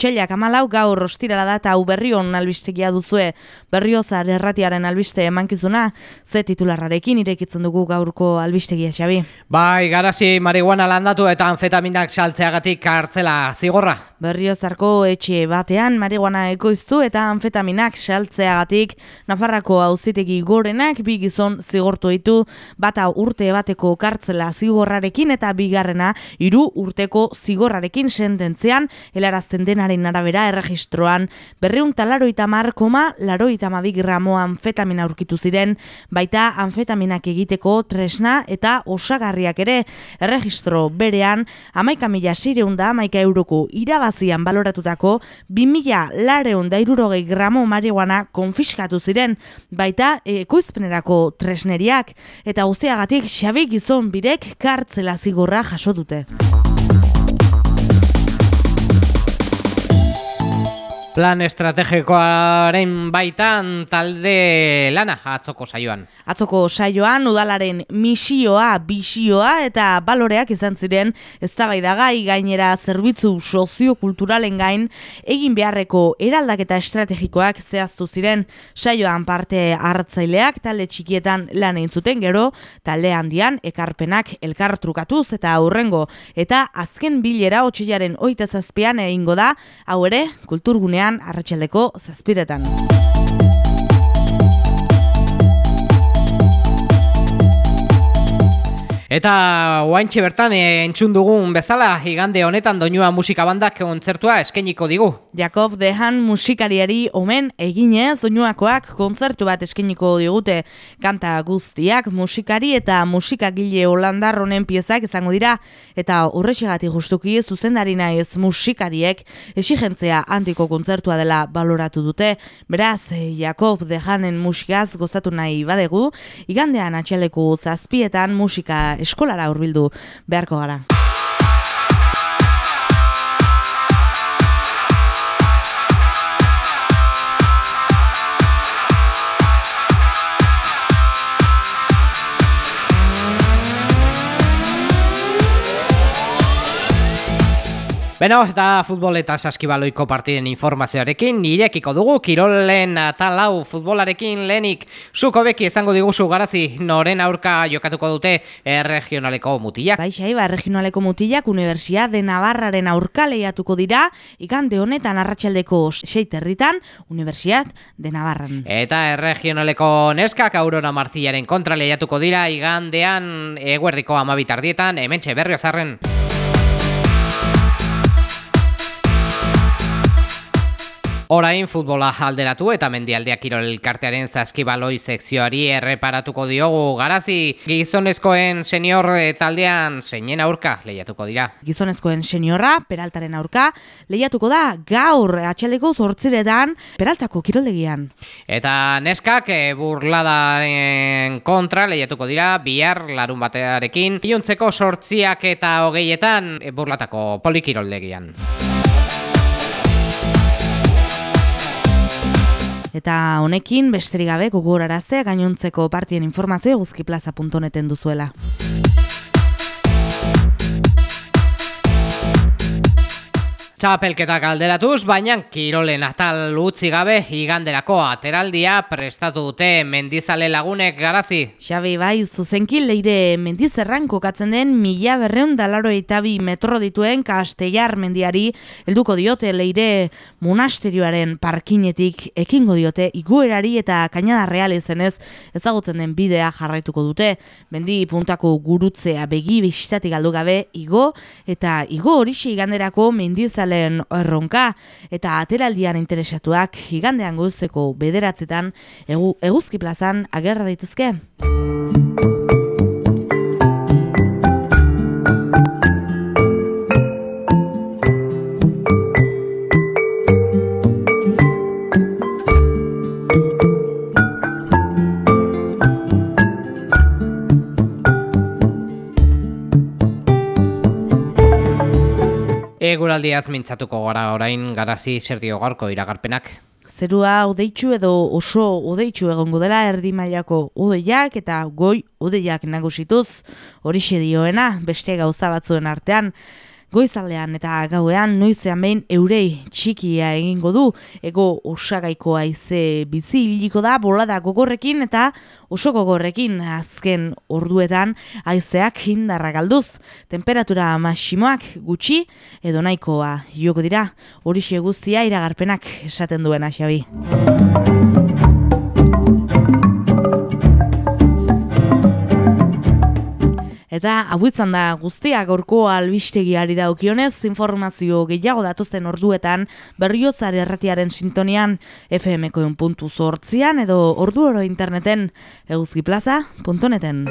Otsailak amalau gaur ostirala da eta berrion albistegia duzue berriozar erratiaren albiste emankizuna, ze titularrarekin irekitzen dugu gaurko albistegia xabi. Bai, garazi marihuana landatu eta anfetaminak saltzeagatik kartzela zigorra. Berriozarko etxe batean marihuana ekoiztu eta anfetaminak saltzeagatik Nafarrako auzitegi gorenak bi gizon zigortu ditu bata urte bateko kartzela zigorrarekin eta bigarrena hiru urteko zigorrarekin sententzean helarazten denaren arabera erregistroan berreun talaroita koma laroita gramo anfetamina aurkitu ziren, baita anfetaminak egiteko tresna eta osagarriak ere. Erregistro berean amaika mila sireun da amaika euroko irabazian baloratutako bi mila lareun da irurogei gramo marihuana konfiskatu ziren, baita ekoizpenerako tresneriak. Eta guztiagatik xabi gizon birek kartzela zigorra jaso dute. Plan estrategikoaren baitan talde lana atzoko saioan. Atzoko saioan udalaren misioa, bisioa eta baloreak izan ziren eztabaidagai gainera zerbitzu soziokulturalen gain egin beharreko eraldaketa estrategikoak zehaztu ziren saioan parte hartzaileak talde txikietan lan egin zuten gero talde handian ekarpenak elkartrukatuz eta aurrengo eta azken bilera oita zazpian egingo da hau ere kulturgunea zuzenean arratsaldeko zazpiretan. Eta oaintxe bertan e, entzun dugun bezala, igande honetan doinua musika bandak kontzertua eskeniko digu. Jakob Dehan musikariari omen eginez doinuakoak kontzertu bat eskeniko digute. Kanta guztiak musikari eta musikagile holandar honen piezak izango dira. Eta horrexegati justuki zuzendari naiz musikariek exigentzea antiko kontzertua dela baloratu dute. Beraz, Jakob Dehanen musikaz gozatu nahi badegu, igandean atxaleko zazpietan musika eskolara hurbildu beharko gara. Beno, eta futbol eta saskibaloiko partiden informazioarekin, nirekiko dugu, kirolen talau futbolarekin lehenik, zuko beki ezango diguzu garazi, noren aurka jokatuko dute regionaleko mutilak. Baixa, iba, regionaleko mutilak, Universia de Navarraren aurka lehiatuko dira, ikante honetan arratsaldeko seiterritan, Universiat de Navarran. Eta regionaleko neskak aurora marzillaren kontra lehiatuko dira, igandean eguerdiko amabitardietan, hementxe berriozarren. Orain futbola alderatu eta mendialdeak kirol elkartearen zazkibaloi sekzioari erreparatuko diogu garazi gizonezkoen senior taldean zeinen aurka lehiatuko dira. Gizonezkoen seniorra, peraltaren aurka, lehiatuko da gaur atxaleko zortziretan peraltako kiroldegian. Eta neskak e, burladaren kontra lehiatuko dira bihar larun batearekin, iuntzeko sortziak eta hogeietan e, burlatako polikiroldegian. Eta honekin besterik gabe gogoraraztea gainontzeko partien informazio guzkiplaza.neten duzuela. Txapelketak alderatuz, baina kirolen atal utzi gabe iganderako ateraldia prestatu dute mendizale lagunek garazi. Xabi bai, zuzenki leire mendizerran kokatzen den mila berreun dalaro eta bi metro dituen kastellar mendiari helduko diote leire monasterioaren parkinetik ekingo diote iguerari eta kainada real izenez ezagutzen den bidea jarraituko dute. Mendi puntako gurutzea begi bistatik aldu gabe igo eta igo horixe iganderako mendizale len erronka eta ateraldian interesatuak gigandean guzteko bederatzetan egu, eguzki plazan agerra daitezke. Eguraldiaz mintzatuko gara orain garazi zer dio gaurko iragarpenak. Zerua odeitzu edo oso odeitzu egongo dela erdi mailako odeiak eta goi odeiak nagusituz horixe dioena beste gauza batzuen artean. Goizaldean eta gauean noizean behin eurei txikia egingo du, ego osagaiko aize bizi hiliko da bolada gogorrekin eta oso gogorrekin azken orduetan aizeak hindarra galduz. Temperatura masimoak gutxi edo nahikoa joko dira, hori guztia iragarpenak esaten duena xabi. Eta abuitzan da guztia gorko albistegiari daukionez informazio gehiago datozen orduetan berriotzar erratiaren sintonian FMko puntu zortzian edo ordu oro interneten eguzkiplaza.neten.